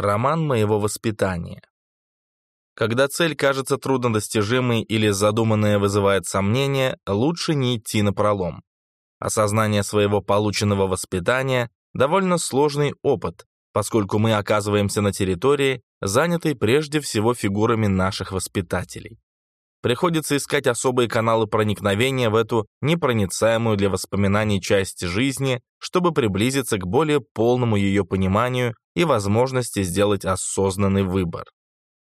Роман моего воспитания. Когда цель кажется труднодостижимой или задуманное вызывает сомнения, лучше не идти на пролом. Осознание своего полученного воспитания – довольно сложный опыт, поскольку мы оказываемся на территории, занятой прежде всего фигурами наших воспитателей. Приходится искать особые каналы проникновения в эту непроницаемую для воспоминаний часть жизни, чтобы приблизиться к более полному ее пониманию и возможности сделать осознанный выбор.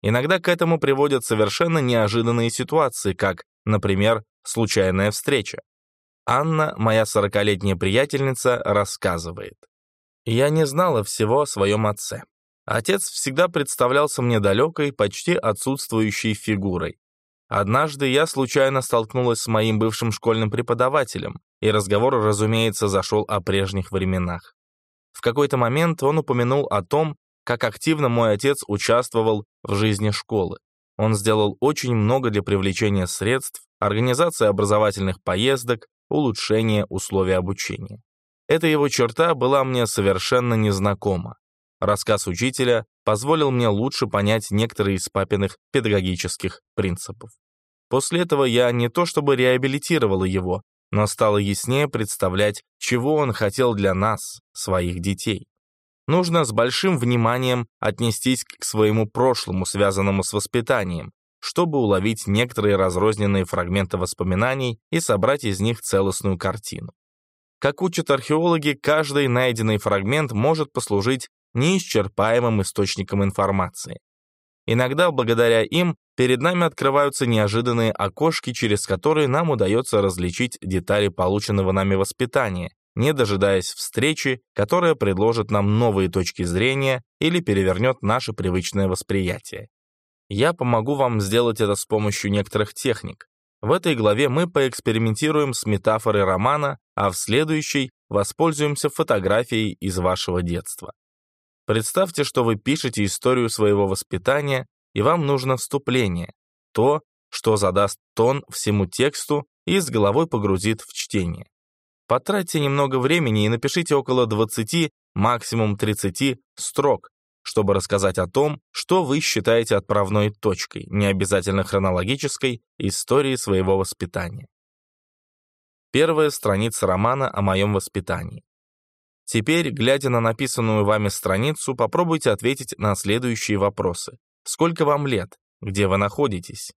Иногда к этому приводят совершенно неожиданные ситуации, как, например, случайная встреча. Анна, моя сорокалетняя приятельница, рассказывает. «Я не знала всего о своем отце. Отец всегда представлялся мне далекой, почти отсутствующей фигурой. Однажды я случайно столкнулась с моим бывшим школьным преподавателем, и разговор, разумеется, зашел о прежних временах. В какой-то момент он упомянул о том, как активно мой отец участвовал в жизни школы. Он сделал очень много для привлечения средств, организации образовательных поездок, улучшения условий обучения. Эта его черта была мне совершенно незнакома. Рассказ учителя позволил мне лучше понять некоторые из папиных педагогических принципов. После этого я не то чтобы реабилитировала его, но стало яснее представлять, чего он хотел для нас, своих детей. Нужно с большим вниманием отнестись к своему прошлому, связанному с воспитанием, чтобы уловить некоторые разрозненные фрагменты воспоминаний и собрать из них целостную картину. Как учат археологи, каждый найденный фрагмент может послужить неисчерпаемым источником информации. Иногда, благодаря им, перед нами открываются неожиданные окошки, через которые нам удается различить детали полученного нами воспитания, не дожидаясь встречи, которая предложит нам новые точки зрения или перевернет наше привычное восприятие. Я помогу вам сделать это с помощью некоторых техник. В этой главе мы поэкспериментируем с метафорой романа, а в следующей воспользуемся фотографией из вашего детства. Представьте, что вы пишете историю своего воспитания, и вам нужно вступление, то, что задаст тон всему тексту и с головой погрузит в чтение. Потратьте немного времени и напишите около 20, максимум 30 строк, чтобы рассказать о том, что вы считаете отправной точкой, не обязательно хронологической, истории своего воспитания. Первая страница романа о моем воспитании. Теперь, глядя на написанную вами страницу, попробуйте ответить на следующие вопросы. Сколько вам лет? Где вы находитесь?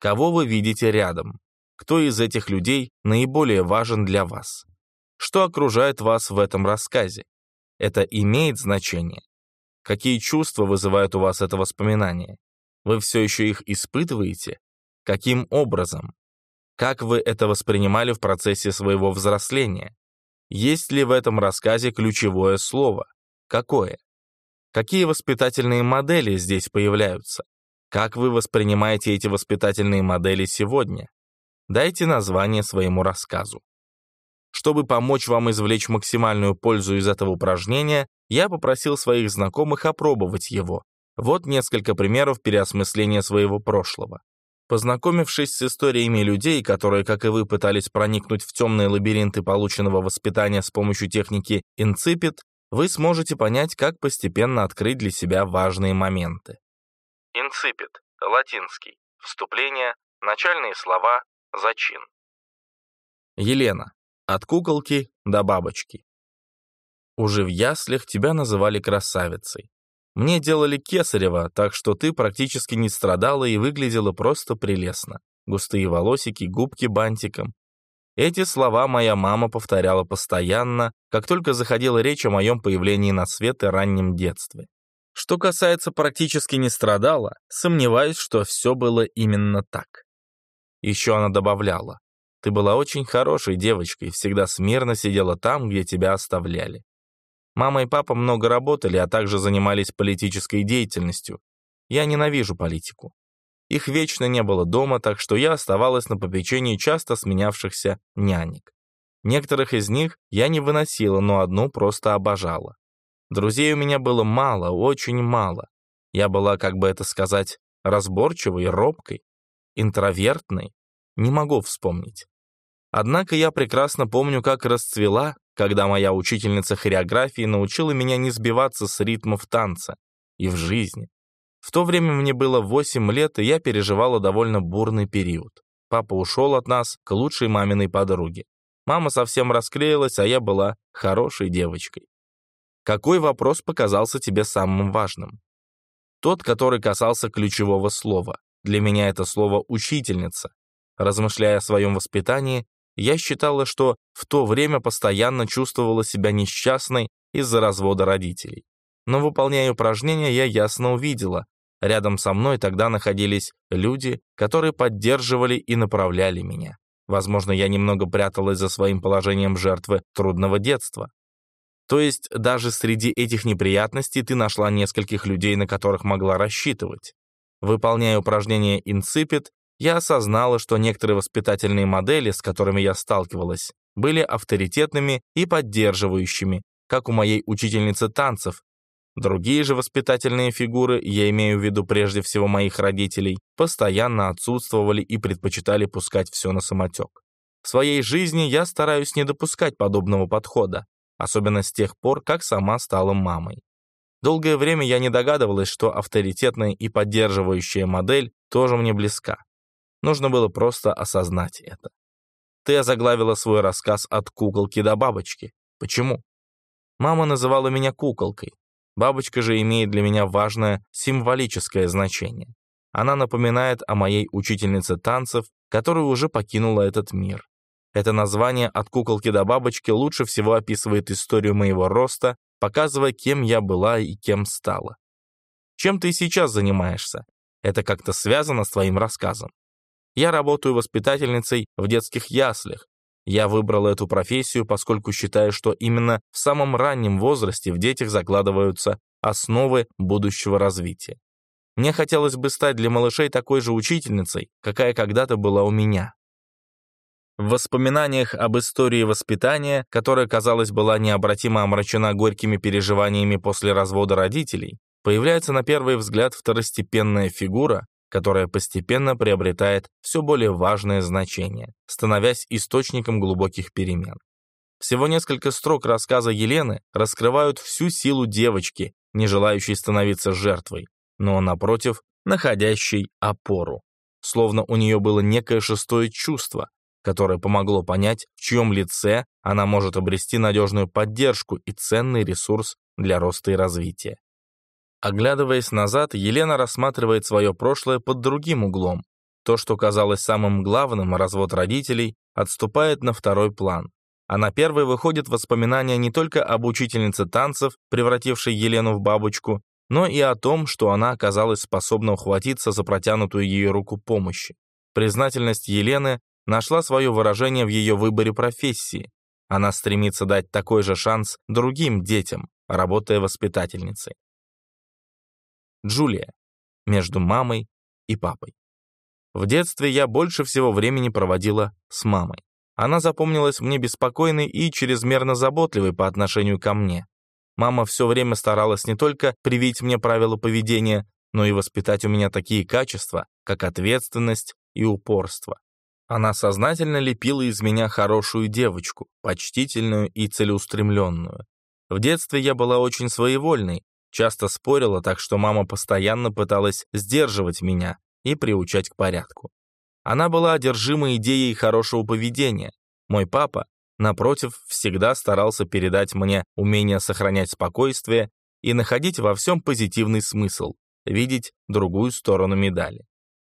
Кого вы видите рядом? Кто из этих людей наиболее важен для вас? Что окружает вас в этом рассказе? Это имеет значение? Какие чувства вызывает у вас это воспоминание? Вы все еще их испытываете? Каким образом? Как вы это воспринимали в процессе своего взросления? Есть ли в этом рассказе ключевое слово? Какое? Какие воспитательные модели здесь появляются? Как вы воспринимаете эти воспитательные модели сегодня? Дайте название своему рассказу. Чтобы помочь вам извлечь максимальную пользу из этого упражнения, я попросил своих знакомых опробовать его. Вот несколько примеров переосмысления своего прошлого. Познакомившись с историями людей, которые, как и вы, пытались проникнуть в темные лабиринты полученного воспитания с помощью техники «инципит», вы сможете понять, как постепенно открыть для себя важные моменты. Инципит, латинский, вступление, начальные слова, зачин. Елена, от куколки до бабочки. Уже в яслях тебя называли красавицей. Мне делали кесарево, так что ты практически не страдала и выглядела просто прелестно. Густые волосики, губки бантиком. Эти слова моя мама повторяла постоянно, как только заходила речь о моем появлении на свет и раннем детстве. Что касается практически не страдала, сомневаюсь, что все было именно так. Еще она добавляла, ты была очень хорошей девочкой, всегда смирно сидела там, где тебя оставляли. Мама и папа много работали, а также занимались политической деятельностью. Я ненавижу политику. Их вечно не было дома, так что я оставалась на попечении часто сменявшихся нянек. Некоторых из них я не выносила, но одну просто обожала. Друзей у меня было мало, очень мало. Я была, как бы это сказать, разборчивой, робкой, интровертной. Не могу вспомнить. Однако я прекрасно помню, как расцвела, когда моя учительница хореографии научила меня не сбиваться с ритмов танца. и в жизни. В то время мне было 8 лет, и я переживала довольно бурный период. Папа ушел от нас к лучшей маминой подруге. Мама совсем расклеилась, а я была хорошей девочкой. Какой вопрос показался тебе самым важным? Тот, который касался ключевого слова. Для меня это слово «учительница». Размышляя о своем воспитании, я считала, что в то время постоянно чувствовала себя несчастной из-за развода родителей. Но выполняя упражнения, я ясно увидела, рядом со мной тогда находились люди, которые поддерживали и направляли меня. Возможно, я немного пряталась за своим положением жертвы трудного детства. То есть даже среди этих неприятностей ты нашла нескольких людей, на которых могла рассчитывать. Выполняя упражнение «Инципит», я осознала, что некоторые воспитательные модели, с которыми я сталкивалась, были авторитетными и поддерживающими, как у моей учительницы танцев. Другие же воспитательные фигуры, я имею в виду прежде всего моих родителей, постоянно отсутствовали и предпочитали пускать все на самотек. В своей жизни я стараюсь не допускать подобного подхода, особенно с тех пор, как сама стала мамой. Долгое время я не догадывалась, что авторитетная и поддерживающая модель тоже мне близка. Нужно было просто осознать это. Ты озаглавила свой рассказ от куколки до бабочки. Почему? Мама называла меня куколкой. Бабочка же имеет для меня важное символическое значение. Она напоминает о моей учительнице танцев, которая уже покинула этот мир. Это название «От куколки до бабочки» лучше всего описывает историю моего роста, показывая, кем я была и кем стала. Чем ты сейчас занимаешься? Это как-то связано с твоим рассказом. Я работаю воспитательницей в детских яслях. Я выбрала эту профессию, поскольку считаю, что именно в самом раннем возрасте в детях закладываются основы будущего развития. Мне хотелось бы стать для малышей такой же учительницей, какая когда-то была у меня. В воспоминаниях об истории воспитания, которая, казалось, была необратимо омрачена горькими переживаниями после развода родителей, появляется на первый взгляд второстепенная фигура, которая постепенно приобретает все более важное значение, становясь источником глубоких перемен. Всего несколько строк рассказа Елены раскрывают всю силу девочки, не желающей становиться жертвой, но, напротив, находящей опору. Словно у нее было некое шестое чувство, которое помогло понять, в чьем лице она может обрести надежную поддержку и ценный ресурс для роста и развития. Оглядываясь назад, Елена рассматривает свое прошлое под другим углом. То, что казалось самым главным, развод родителей, отступает на второй план. А на первый выходит воспоминания не только об учительнице танцев, превратившей Елену в бабочку, но и о том, что она оказалась способна ухватиться за протянутую ее руку помощи. Признательность Елены нашла свое выражение в ее выборе профессии. Она стремится дать такой же шанс другим детям, работая воспитательницей. Джулия. Между мамой и папой. В детстве я больше всего времени проводила с мамой. Она запомнилась мне беспокойной и чрезмерно заботливой по отношению ко мне. Мама все время старалась не только привить мне правила поведения, но и воспитать у меня такие качества, как ответственность и упорство. Она сознательно лепила из меня хорошую девочку, почтительную и целеустремленную. В детстве я была очень своевольной, Часто спорила, так что мама постоянно пыталась сдерживать меня и приучать к порядку. Она была одержима идеей хорошего поведения. Мой папа, напротив, всегда старался передать мне умение сохранять спокойствие и находить во всем позитивный смысл, видеть другую сторону медали.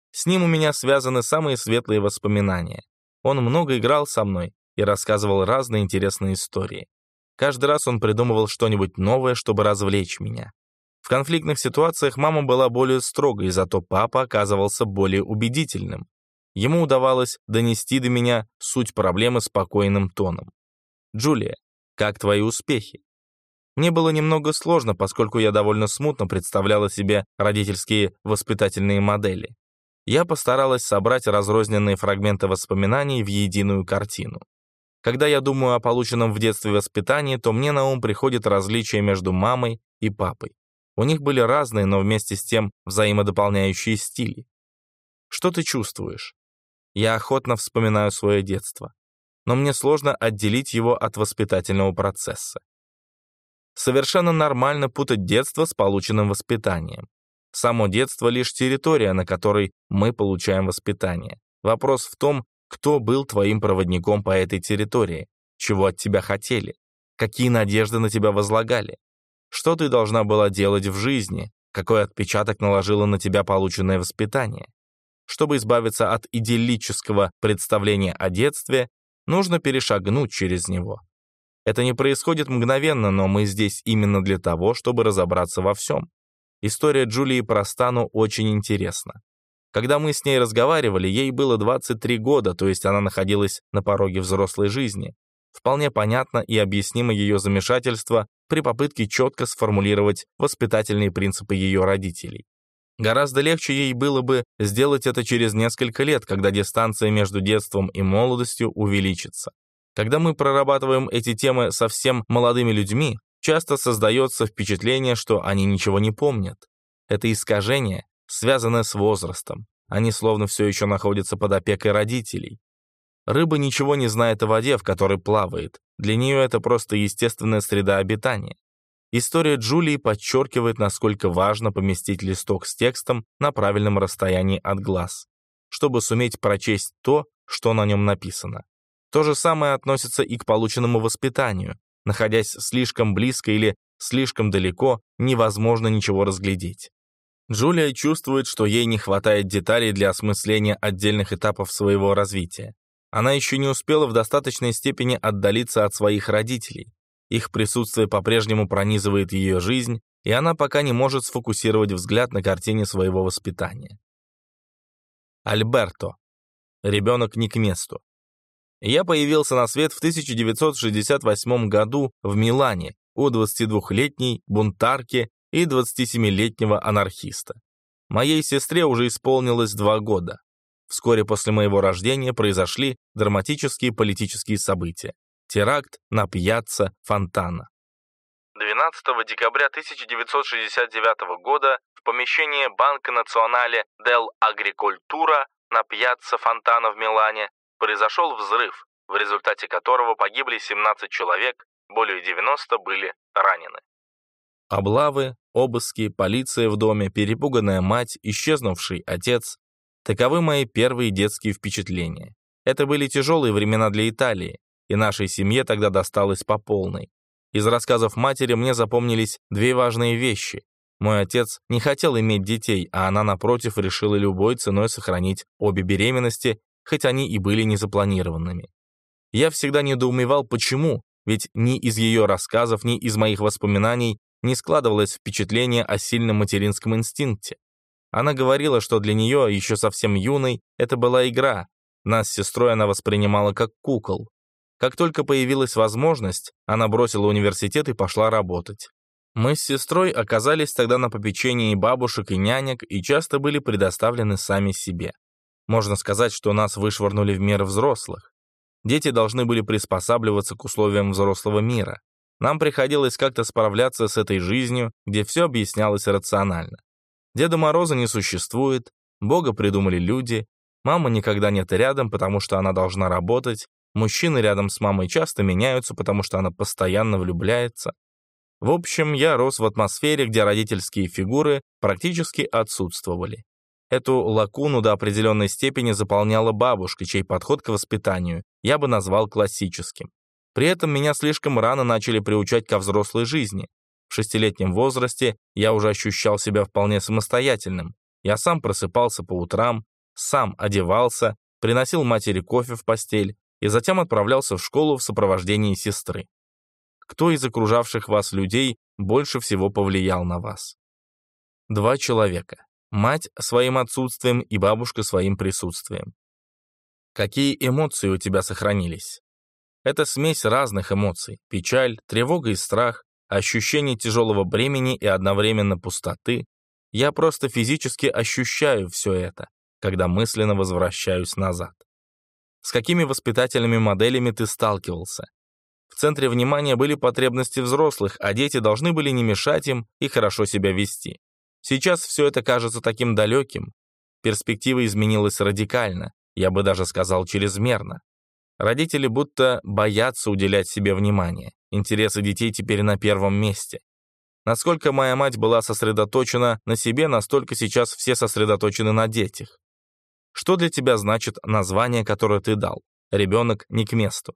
С ним у меня связаны самые светлые воспоминания. Он много играл со мной и рассказывал разные интересные истории. Каждый раз он придумывал что-нибудь новое, чтобы развлечь меня. В конфликтных ситуациях мама была более строгой, зато папа оказывался более убедительным. Ему удавалось донести до меня суть проблемы спокойным тоном. «Джулия, как твои успехи?» Мне было немного сложно, поскольку я довольно смутно представляла себе родительские воспитательные модели. Я постаралась собрать разрозненные фрагменты воспоминаний в единую картину. Когда я думаю о полученном в детстве воспитании, то мне на ум приходит различие между мамой и папой. У них были разные, но вместе с тем взаимодополняющие стили. Что ты чувствуешь? Я охотно вспоминаю свое детство, но мне сложно отделить его от воспитательного процесса. Совершенно нормально путать детство с полученным воспитанием. Само детство — лишь территория, на которой мы получаем воспитание. Вопрос в том, кто был твоим проводником по этой территории, чего от тебя хотели, какие надежды на тебя возлагали, что ты должна была делать в жизни, какой отпечаток наложило на тебя полученное воспитание. Чтобы избавиться от идиллического представления о детстве, нужно перешагнуть через него. Это не происходит мгновенно, но мы здесь именно для того, чтобы разобраться во всем. История Джулии Простану очень интересна. Когда мы с ней разговаривали, ей было 23 года, то есть она находилась на пороге взрослой жизни. Вполне понятно и объяснимо ее замешательство при попытке четко сформулировать воспитательные принципы ее родителей. Гораздо легче ей было бы сделать это через несколько лет, когда дистанция между детством и молодостью увеличится. Когда мы прорабатываем эти темы совсем молодыми людьми, часто создается впечатление, что они ничего не помнят. Это искажение связано с возрастом. Они словно все еще находятся под опекой родителей. Рыба ничего не знает о воде, в которой плавает. Для нее это просто естественная среда обитания. История Джулии подчеркивает, насколько важно поместить листок с текстом на правильном расстоянии от глаз, чтобы суметь прочесть то, что на нем написано. То же самое относится и к полученному воспитанию. Находясь слишком близко или слишком далеко, невозможно ничего разглядеть. Джулия чувствует, что ей не хватает деталей для осмысления отдельных этапов своего развития. Она еще не успела в достаточной степени отдалиться от своих родителей, их присутствие по-прежнему пронизывает ее жизнь, и она пока не может сфокусировать взгляд на картине своего воспитания. Альберто. Ребенок не к месту. Я появился на свет в 1968 году в Милане у 22-летней бунтарки и 27-летнего анархиста. Моей сестре уже исполнилось два года. Вскоре после моего рождения произошли драматические политические события теракт на пьяцца Фонтана. 12 декабря 1969 года в помещении Банка Национале дел Агрикультура на пьяцца Фонтана в Милане произошел взрыв, в результате которого погибли 17 человек, более 90 были ранены. Облавы, обыски, полиция в доме, перепуганная мать, исчезнувший отец – таковы мои первые детские впечатления. Это были тяжелые времена для Италии, и нашей семье тогда досталось по полной. Из рассказов матери мне запомнились две важные вещи. Мой отец не хотел иметь детей, а она, напротив, решила любой ценой сохранить обе беременности, хоть они и были незапланированными. Я всегда недоумевал, почему, ведь ни из ее рассказов, ни из моих воспоминаний не складывалось впечатление о сильном материнском инстинкте. Она говорила, что для нее, еще совсем юной, это была игра. Нас с сестрой она воспринимала как кукол. Как только появилась возможность, она бросила университет и пошла работать. Мы с сестрой оказались тогда на попечении бабушек и нянек и часто были предоставлены сами себе. Можно сказать, что нас вышвырнули в мир взрослых. Дети должны были приспосабливаться к условиям взрослого мира. Нам приходилось как-то справляться с этой жизнью, где все объяснялось рационально. Деда Мороза не существует, Бога придумали люди, мама никогда нет рядом, потому что она должна работать, Мужчины рядом с мамой часто меняются, потому что она постоянно влюбляется. В общем, я рос в атмосфере, где родительские фигуры практически отсутствовали. Эту лакуну до определенной степени заполняла бабушка, чей подход к воспитанию я бы назвал классическим. При этом меня слишком рано начали приучать ко взрослой жизни. В шестилетнем возрасте я уже ощущал себя вполне самостоятельным. Я сам просыпался по утрам, сам одевался, приносил матери кофе в постель, и затем отправлялся в школу в сопровождении сестры. Кто из окружавших вас людей больше всего повлиял на вас? Два человека. Мать своим отсутствием и бабушка своим присутствием. Какие эмоции у тебя сохранились? Это смесь разных эмоций. Печаль, тревога и страх, ощущение тяжелого бремени и одновременно пустоты. Я просто физически ощущаю все это, когда мысленно возвращаюсь назад. С какими воспитательными моделями ты сталкивался? В центре внимания были потребности взрослых, а дети должны были не мешать им и хорошо себя вести. Сейчас все это кажется таким далеким. Перспектива изменилась радикально, я бы даже сказал чрезмерно. Родители будто боятся уделять себе внимание. Интересы детей теперь на первом месте. Насколько моя мать была сосредоточена на себе, настолько сейчас все сосредоточены на детях. Что для тебя значит название, которое ты дал? Ребенок не к месту.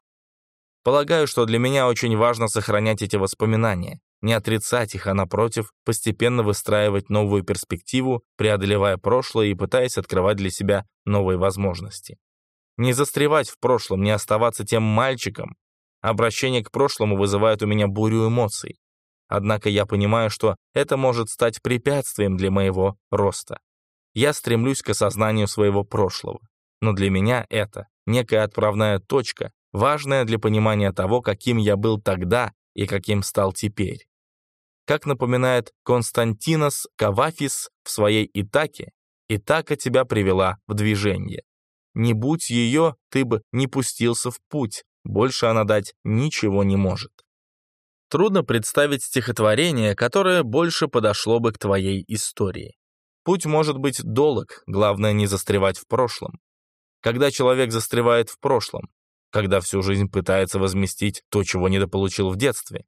Полагаю, что для меня очень важно сохранять эти воспоминания, не отрицать их, а напротив, постепенно выстраивать новую перспективу, преодолевая прошлое и пытаясь открывать для себя новые возможности. Не застревать в прошлом, не оставаться тем мальчиком. Обращение к прошлому вызывает у меня бурю эмоций. Однако я понимаю, что это может стать препятствием для моего роста. Я стремлюсь к осознанию своего прошлого. Но для меня это некая отправная точка, важная для понимания того, каким я был тогда и каким стал теперь. Как напоминает Константинос Кавафис в своей Итаке, Итака тебя привела в движение. Не будь ее, ты бы не пустился в путь, больше она дать ничего не может. Трудно представить стихотворение, которое больше подошло бы к твоей истории. Путь может быть долг, главное не застревать в прошлом. Когда человек застревает в прошлом, когда всю жизнь пытается возместить то, чего недополучил в детстве.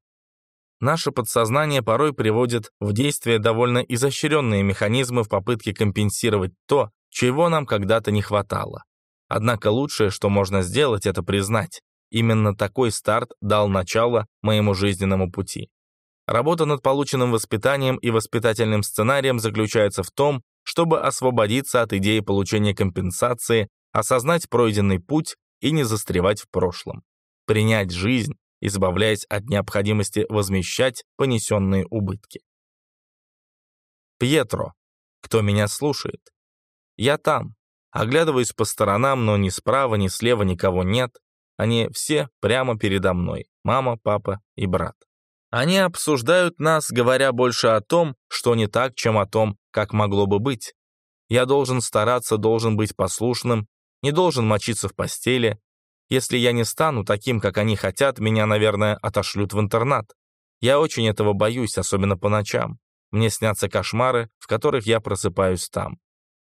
Наше подсознание порой приводит в действие довольно изощренные механизмы в попытке компенсировать то, чего нам когда-то не хватало. Однако лучшее, что можно сделать, это признать. Именно такой старт дал начало моему жизненному пути. Работа над полученным воспитанием и воспитательным сценарием заключается в том, чтобы освободиться от идеи получения компенсации, осознать пройденный путь и не застревать в прошлом. Принять жизнь, избавляясь от необходимости возмещать понесенные убытки. Пьетро. Кто меня слушает? Я там. Оглядываюсь по сторонам, но ни справа, ни слева никого нет. Они все прямо передо мной. Мама, папа и брат. Они обсуждают нас, говоря больше о том, что не так, чем о том, как могло бы быть. Я должен стараться, должен быть послушным, не должен мочиться в постели. Если я не стану таким, как они хотят, меня, наверное, отошлют в интернат. Я очень этого боюсь, особенно по ночам. Мне снятся кошмары, в которых я просыпаюсь там.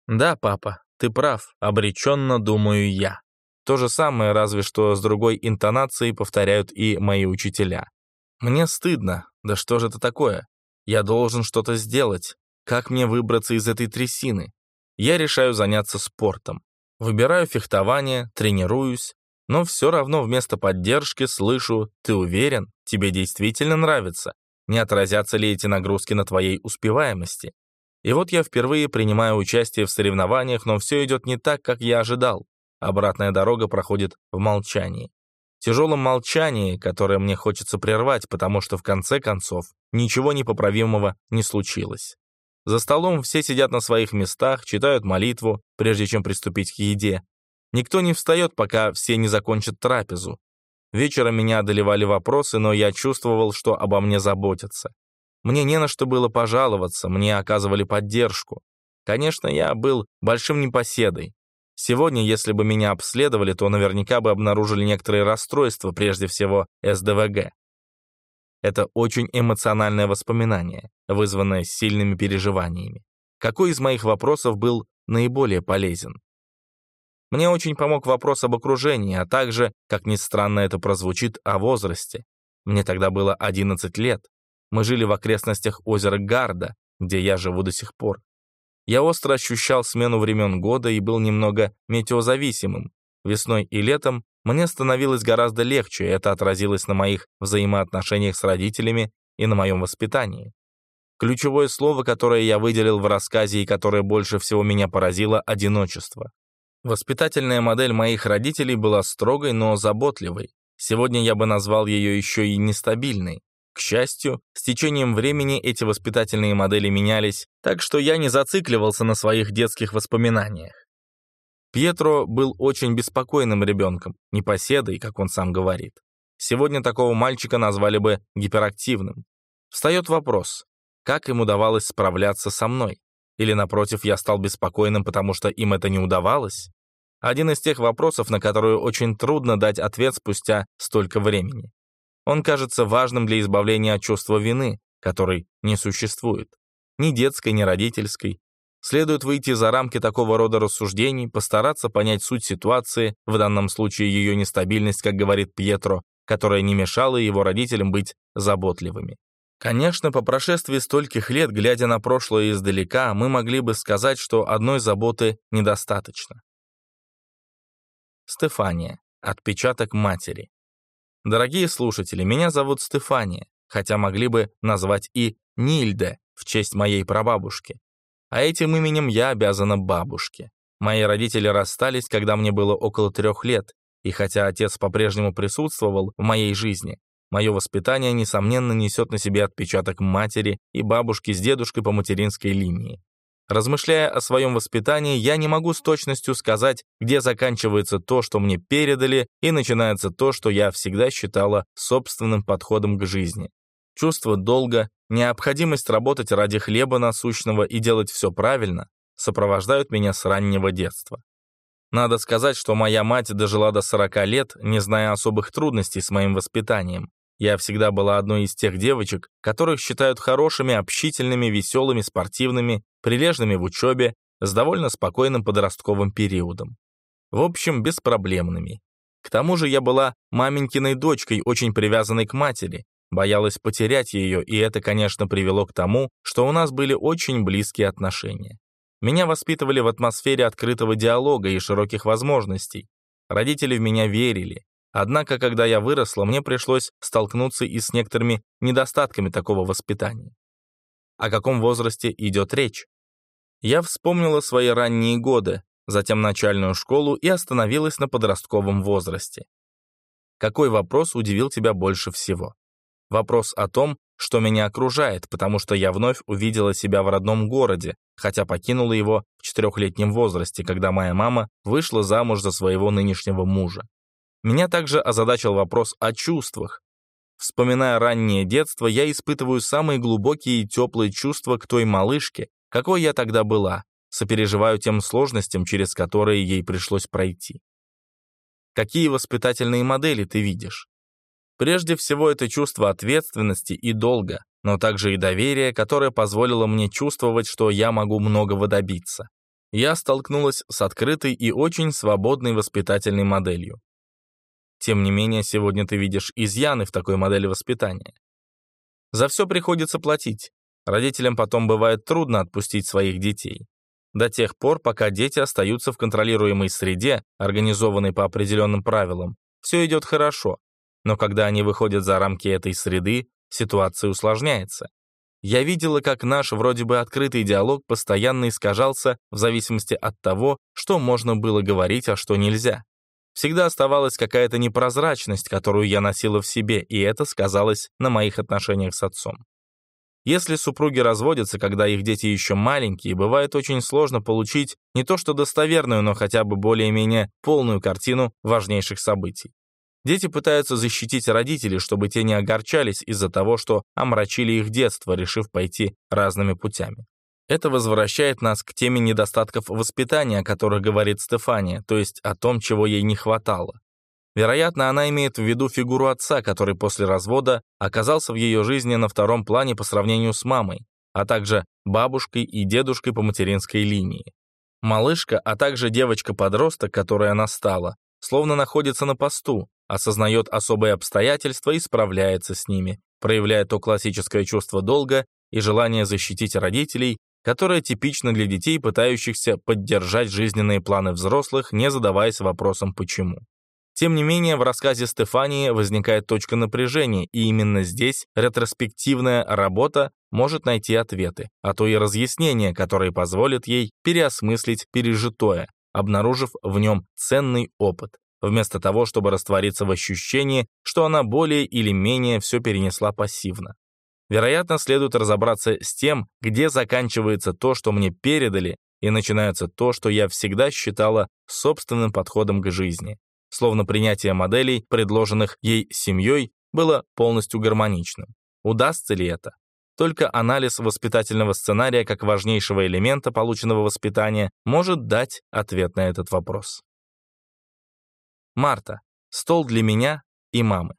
Да, папа, ты прав, обреченно думаю я. То же самое, разве что с другой интонацией повторяют и мои учителя. Мне стыдно. Да что же это такое? Я должен что-то сделать. Как мне выбраться из этой трясины? Я решаю заняться спортом. Выбираю фехтование, тренируюсь, но все равно вместо поддержки слышу «Ты уверен? Тебе действительно нравится? Не отразятся ли эти нагрузки на твоей успеваемости?» И вот я впервые принимаю участие в соревнованиях, но все идет не так, как я ожидал. Обратная дорога проходит в молчании тяжелом молчании, которое мне хочется прервать, потому что в конце концов ничего непоправимого не случилось. За столом все сидят на своих местах, читают молитву, прежде чем приступить к еде. Никто не встает, пока все не закончат трапезу. Вечером меня одолевали вопросы, но я чувствовал, что обо мне заботятся. Мне не на что было пожаловаться, мне оказывали поддержку. Конечно, я был большим непоседой, Сегодня, если бы меня обследовали, то наверняка бы обнаружили некоторые расстройства, прежде всего СДВГ. Это очень эмоциональное воспоминание, вызванное сильными переживаниями. Какой из моих вопросов был наиболее полезен? Мне очень помог вопрос об окружении, а также, как ни странно это прозвучит, о возрасте. Мне тогда было 11 лет. Мы жили в окрестностях озера Гарда, где я живу до сих пор. Я остро ощущал смену времен года и был немного метеозависимым. Весной и летом мне становилось гораздо легче, и это отразилось на моих взаимоотношениях с родителями и на моем воспитании. Ключевое слово, которое я выделил в рассказе и которое больше всего меня поразило – одиночество. Воспитательная модель моих родителей была строгой, но заботливой. Сегодня я бы назвал ее еще и нестабильной. К счастью, с течением времени эти воспитательные модели менялись, так что я не зацикливался на своих детских воспоминаниях. Пьетро был очень беспокойным ребенком, непоседой, как он сам говорит. Сегодня такого мальчика назвали бы гиперактивным. Встает вопрос, как им удавалось справляться со мной? Или, напротив, я стал беспокойным, потому что им это не удавалось? Один из тех вопросов, на которые очень трудно дать ответ спустя столько времени. Он кажется важным для избавления от чувства вины, которой не существует. Ни детской, ни родительской. Следует выйти за рамки такого рода рассуждений, постараться понять суть ситуации, в данном случае ее нестабильность, как говорит Пьетро, которая не мешала его родителям быть заботливыми. Конечно, по прошествии стольких лет, глядя на прошлое издалека, мы могли бы сказать, что одной заботы недостаточно. Стефания. Отпечаток матери. Дорогие слушатели, меня зовут Стефания, хотя могли бы назвать и Нильде в честь моей прабабушки. А этим именем я обязана бабушке. Мои родители расстались, когда мне было около трех лет, и хотя отец по-прежнему присутствовал в моей жизни, мое воспитание, несомненно, несет на себе отпечаток матери и бабушки с дедушкой по материнской линии. Размышляя о своем воспитании, я не могу с точностью сказать, где заканчивается то, что мне передали, и начинается то, что я всегда считала собственным подходом к жизни. Чувство долга, необходимость работать ради хлеба насущного и делать все правильно сопровождают меня с раннего детства. Надо сказать, что моя мать дожила до 40 лет, не зная особых трудностей с моим воспитанием. Я всегда была одной из тех девочек, которых считают хорошими, общительными, веселыми, спортивными, прилежными в учебе, с довольно спокойным подростковым периодом. В общем, беспроблемными. К тому же я была маменькиной дочкой, очень привязанной к матери, боялась потерять ее, и это, конечно, привело к тому, что у нас были очень близкие отношения. Меня воспитывали в атмосфере открытого диалога и широких возможностей. Родители в меня верили, Однако, когда я выросла, мне пришлось столкнуться и с некоторыми недостатками такого воспитания. О каком возрасте идет речь? Я вспомнила свои ранние годы, затем начальную школу и остановилась на подростковом возрасте. Какой вопрос удивил тебя больше всего? Вопрос о том, что меня окружает, потому что я вновь увидела себя в родном городе, хотя покинула его в четырехлетнем возрасте, когда моя мама вышла замуж за своего нынешнего мужа. Меня также озадачил вопрос о чувствах. Вспоминая раннее детство, я испытываю самые глубокие и теплые чувства к той малышке, какой я тогда была, сопереживаю тем сложностям, через которые ей пришлось пройти. Какие воспитательные модели ты видишь? Прежде всего, это чувство ответственности и долга, но также и доверие, которое позволило мне чувствовать, что я могу многого добиться. Я столкнулась с открытой и очень свободной воспитательной моделью. Тем не менее, сегодня ты видишь изъяны в такой модели воспитания. За все приходится платить. Родителям потом бывает трудно отпустить своих детей. До тех пор, пока дети остаются в контролируемой среде, организованной по определенным правилам, все идет хорошо. Но когда они выходят за рамки этой среды, ситуация усложняется. Я видела, как наш вроде бы открытый диалог постоянно искажался в зависимости от того, что можно было говорить, а что нельзя. Всегда оставалась какая-то непрозрачность, которую я носила в себе, и это сказалось на моих отношениях с отцом. Если супруги разводятся, когда их дети еще маленькие, бывает очень сложно получить не то что достоверную, но хотя бы более-менее полную картину важнейших событий. Дети пытаются защитить родителей, чтобы те не огорчались из-за того, что омрачили их детство, решив пойти разными путями. Это возвращает нас к теме недостатков воспитания, о которых говорит Стефания, то есть о том, чего ей не хватало. Вероятно, она имеет в виду фигуру отца, который после развода оказался в ее жизни на втором плане по сравнению с мамой, а также бабушкой и дедушкой по материнской линии. Малышка, а также девочка-подросток, которой она стала, словно находится на посту, осознает особые обстоятельства и справляется с ними, проявляя то классическое чувство долга и желание защитить родителей, которая типична для детей, пытающихся поддержать жизненные планы взрослых, не задаваясь вопросом «почему?». Тем не менее, в рассказе Стефании возникает точка напряжения, и именно здесь ретроспективная работа может найти ответы, а то и разъяснения, которые позволят ей переосмыслить пережитое, обнаружив в нем ценный опыт, вместо того, чтобы раствориться в ощущении, что она более или менее все перенесла пассивно. Вероятно, следует разобраться с тем, где заканчивается то, что мне передали, и начинается то, что я всегда считала собственным подходом к жизни. Словно принятие моделей, предложенных ей семьей, было полностью гармоничным. Удастся ли это? Только анализ воспитательного сценария как важнейшего элемента полученного воспитания может дать ответ на этот вопрос. Марта. Стол для меня и мамы.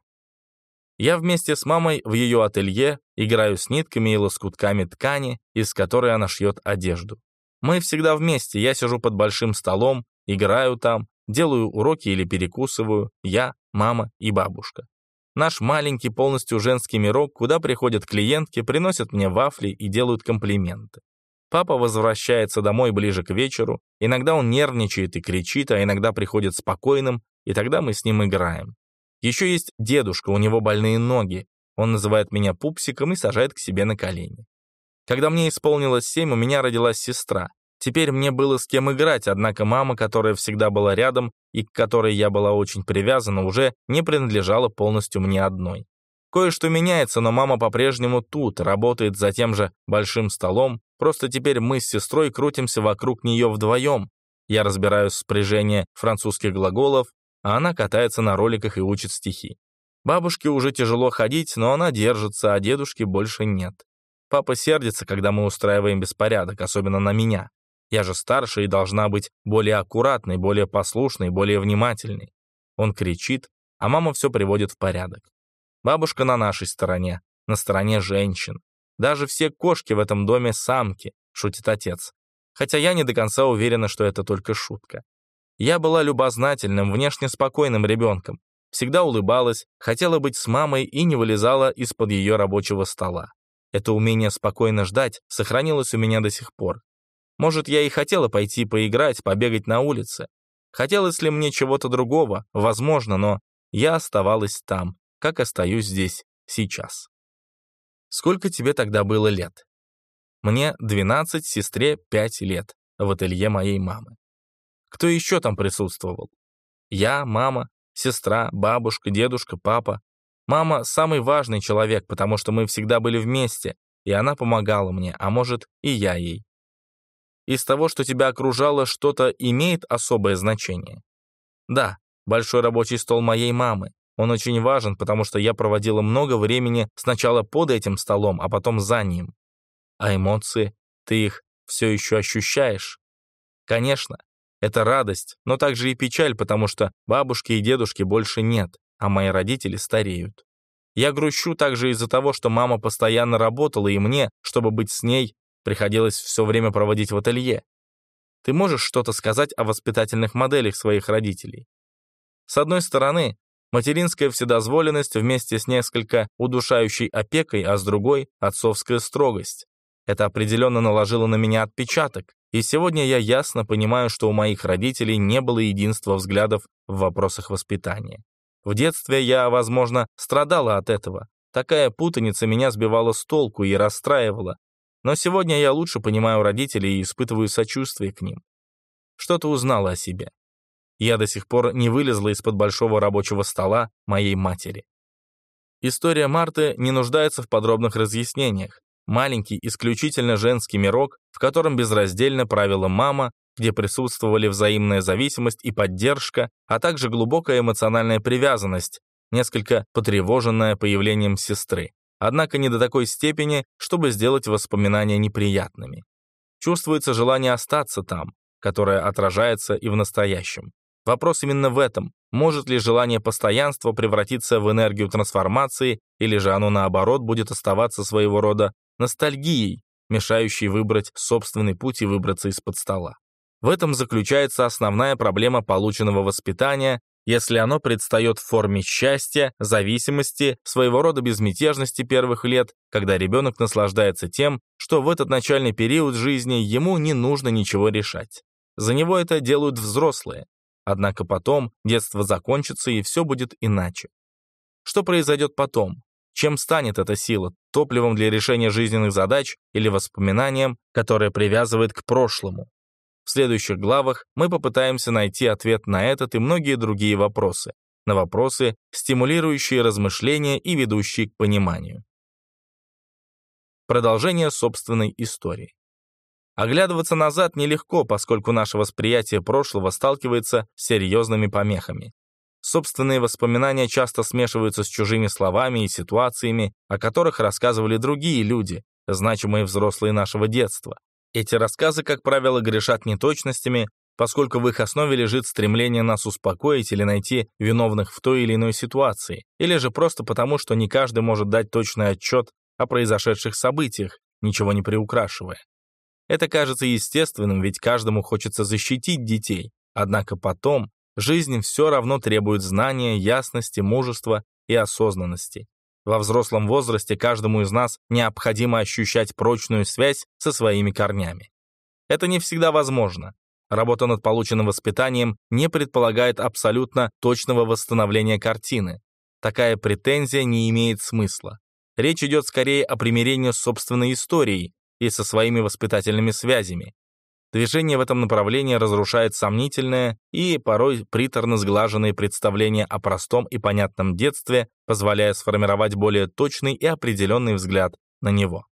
Я вместе с мамой в ее ателье играю с нитками и лоскутками ткани, из которой она шьет одежду. Мы всегда вместе, я сижу под большим столом, играю там, делаю уроки или перекусываю, я, мама и бабушка. Наш маленький полностью женский мирок, куда приходят клиентки, приносят мне вафли и делают комплименты. Папа возвращается домой ближе к вечеру, иногда он нервничает и кричит, а иногда приходит спокойным, и тогда мы с ним играем. Еще есть дедушка, у него больные ноги. Он называет меня пупсиком и сажает к себе на колени. Когда мне исполнилось семь, у меня родилась сестра. Теперь мне было с кем играть, однако мама, которая всегда была рядом и к которой я была очень привязана, уже не принадлежала полностью мне одной. Кое-что меняется, но мама по-прежнему тут, работает за тем же большим столом, просто теперь мы с сестрой крутимся вокруг нее вдвоем. Я разбираю спряжение французских глаголов, а она катается на роликах и учит стихи. Бабушке уже тяжело ходить, но она держится, а дедушки больше нет. Папа сердится, когда мы устраиваем беспорядок, особенно на меня. Я же старше и должна быть более аккуратной, более послушной, более внимательной. Он кричит, а мама все приводит в порядок. Бабушка на нашей стороне, на стороне женщин. Даже все кошки в этом доме самки, шутит отец. Хотя я не до конца уверена, что это только шутка. Я была любознательным, внешне спокойным ребенком. Всегда улыбалась, хотела быть с мамой и не вылезала из-под ее рабочего стола. Это умение спокойно ждать сохранилось у меня до сих пор. Может, я и хотела пойти поиграть, побегать на улице. Хотелось ли мне чего-то другого? Возможно, но я оставалась там, как остаюсь здесь сейчас. Сколько тебе тогда было лет? Мне 12, сестре 5 лет, в ателье моей мамы. Кто еще там присутствовал? Я, мама, сестра, бабушка, дедушка, папа. Мама – самый важный человек, потому что мы всегда были вместе, и она помогала мне, а может, и я ей из того, что тебя окружало, что-то имеет особое значение? Да, большой рабочий стол моей мамы. Он очень важен, потому что я проводила много времени сначала под этим столом, а потом за ним. А эмоции, ты их все еще ощущаешь? Конечно, это радость, но также и печаль, потому что бабушки и дедушки больше нет, а мои родители стареют. Я грущу также из-за того, что мама постоянно работала, и мне, чтобы быть с ней, приходилось все время проводить в ателье. Ты можешь что-то сказать о воспитательных моделях своих родителей? С одной стороны, материнская вседозволенность вместе с несколько удушающей опекой, а с другой — отцовская строгость. Это определенно наложило на меня отпечаток, и сегодня я ясно понимаю, что у моих родителей не было единства взглядов в вопросах воспитания. В детстве я, возможно, страдала от этого. Такая путаница меня сбивала с толку и расстраивала, но сегодня я лучше понимаю родителей и испытываю сочувствие к ним. Что-то узнала о себе. Я до сих пор не вылезла из-под большого рабочего стола моей матери. История Марты не нуждается в подробных разъяснениях. Маленький, исключительно женский мирок, в котором безраздельно правила мама, где присутствовали взаимная зависимость и поддержка, а также глубокая эмоциональная привязанность, несколько потревоженная появлением сестры однако не до такой степени, чтобы сделать воспоминания неприятными. Чувствуется желание остаться там, которое отражается и в настоящем. Вопрос именно в этом, может ли желание постоянства превратиться в энергию трансформации, или же оно, наоборот, будет оставаться своего рода ностальгией, мешающей выбрать собственный путь и выбраться из-под стола. В этом заключается основная проблема полученного воспитания если оно предстает в форме счастья, зависимости, своего рода безмятежности первых лет, когда ребенок наслаждается тем, что в этот начальный период жизни ему не нужно ничего решать. За него это делают взрослые. Однако потом детство закончится и все будет иначе. Что произойдет потом? Чем станет эта сила? Топливом для решения жизненных задач или воспоминанием, которое привязывает к прошлому? В следующих главах мы попытаемся найти ответ на этот и многие другие вопросы, на вопросы, стимулирующие размышления и ведущие к пониманию. Продолжение собственной истории. Оглядываться назад нелегко, поскольку наше восприятие прошлого сталкивается с серьезными помехами. Собственные воспоминания часто смешиваются с чужими словами и ситуациями, о которых рассказывали другие люди, значимые взрослые нашего детства. Эти рассказы, как правило, грешат неточностями, поскольку в их основе лежит стремление нас успокоить или найти виновных в той или иной ситуации, или же просто потому, что не каждый может дать точный отчет о произошедших событиях, ничего не приукрашивая. Это кажется естественным, ведь каждому хочется защитить детей. Однако потом жизнь все равно требует знания, ясности, мужества и осознанности. Во взрослом возрасте каждому из нас необходимо ощущать прочную связь со своими корнями. Это не всегда возможно. Работа над полученным воспитанием не предполагает абсолютно точного восстановления картины. Такая претензия не имеет смысла. Речь идет скорее о примирении с собственной историей и со своими воспитательными связями. Движение в этом направлении разрушает сомнительное и порой приторно сглаженные представления о простом и понятном детстве, позволяя сформировать более точный и определенный взгляд на него.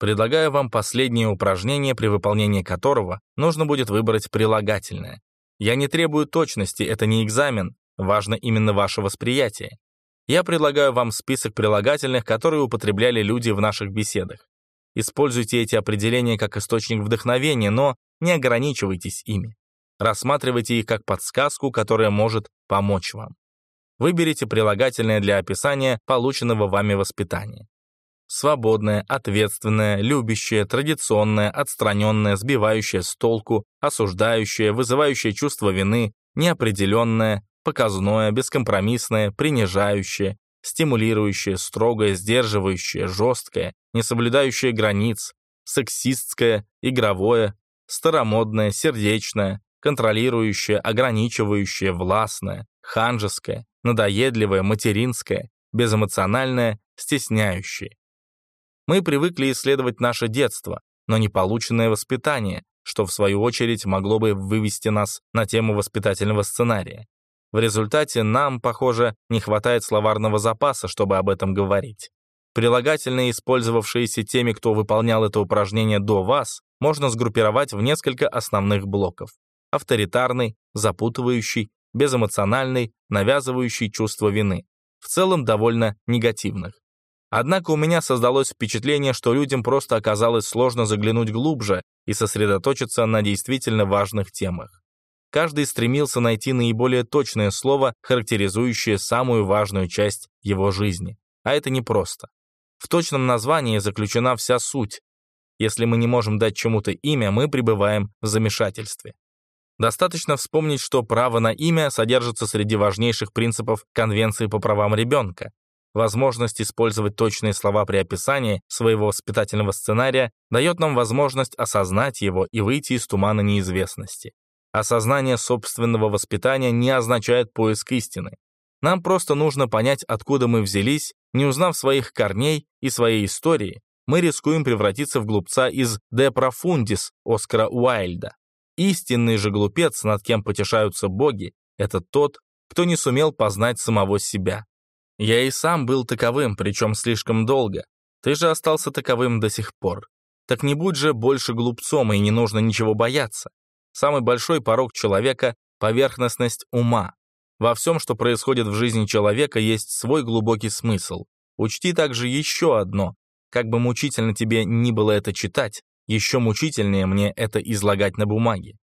Предлагаю вам последнее упражнение, при выполнении которого нужно будет выбрать прилагательное. Я не требую точности, это не экзамен, важно именно ваше восприятие. Я предлагаю вам список прилагательных, которые употребляли люди в наших беседах. Используйте эти определения как источник вдохновения, но не ограничивайтесь ими. Рассматривайте их как подсказку, которая может помочь вам. Выберите прилагательное для описания полученного вами воспитания свободное, ответственное, любящее, традиционное, отстраненное, сбивающее с толку, осуждающее, вызывающее чувство вины, неопределенное, показное, бескомпромиссное, принижающее, стимулирующее, строгое, сдерживающее, жесткое, не соблюдающее границ, сексистское, игровое, старомодное, сердечное, контролирующее, ограничивающее, властное, ханжеское, надоедливое, материнское, безэмоциональное, стесняющее. Мы привыкли исследовать наше детство, но не полученное воспитание, что в свою очередь могло бы вывести нас на тему воспитательного сценария. В результате нам, похоже, не хватает словарного запаса, чтобы об этом говорить. Прилагательные, использовавшиеся теми, кто выполнял это упражнение до вас, можно сгруппировать в несколько основных блоков. Авторитарный, запутывающий, безэмоциональный, навязывающий чувство вины. В целом довольно негативных. Однако у меня создалось впечатление, что людям просто оказалось сложно заглянуть глубже и сосредоточиться на действительно важных темах. Каждый стремился найти наиболее точное слово, характеризующее самую важную часть его жизни. А это непросто. В точном названии заключена вся суть. Если мы не можем дать чему-то имя, мы пребываем в замешательстве. Достаточно вспомнить, что право на имя содержится среди важнейших принципов Конвенции по правам ребенка. Возможность использовать точные слова при описании своего воспитательного сценария дает нам возможность осознать его и выйти из тумана неизвестности. Осознание собственного воспитания не означает поиск истины. Нам просто нужно понять, откуда мы взялись, не узнав своих корней и своей истории, мы рискуем превратиться в глупца из «De Profundis» Оскара Уайльда. Истинный же глупец, над кем потешаются боги, это тот, кто не сумел познать самого себя. Я и сам был таковым, причем слишком долго. Ты же остался таковым до сих пор. Так не будь же больше глупцом, и не нужно ничего бояться. Самый большой порог человека — поверхностность ума. Во всем, что происходит в жизни человека, есть свой глубокий смысл. Учти также еще одно. Как бы мучительно тебе ни было это читать, еще мучительнее мне это излагать на бумаге.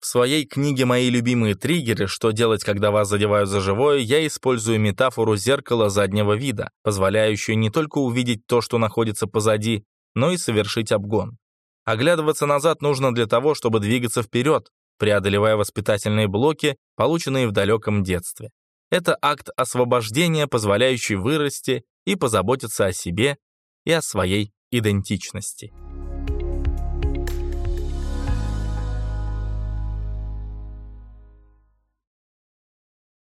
В своей книге «Мои любимые триггеры. Что делать, когда вас задевают за живое» я использую метафору зеркала заднего вида, позволяющую не только увидеть то, что находится позади, но и совершить обгон. Оглядываться назад нужно для того, чтобы двигаться вперед, преодолевая воспитательные блоки, полученные в далеком детстве. Это акт освобождения, позволяющий вырасти и позаботиться о себе и о своей идентичности.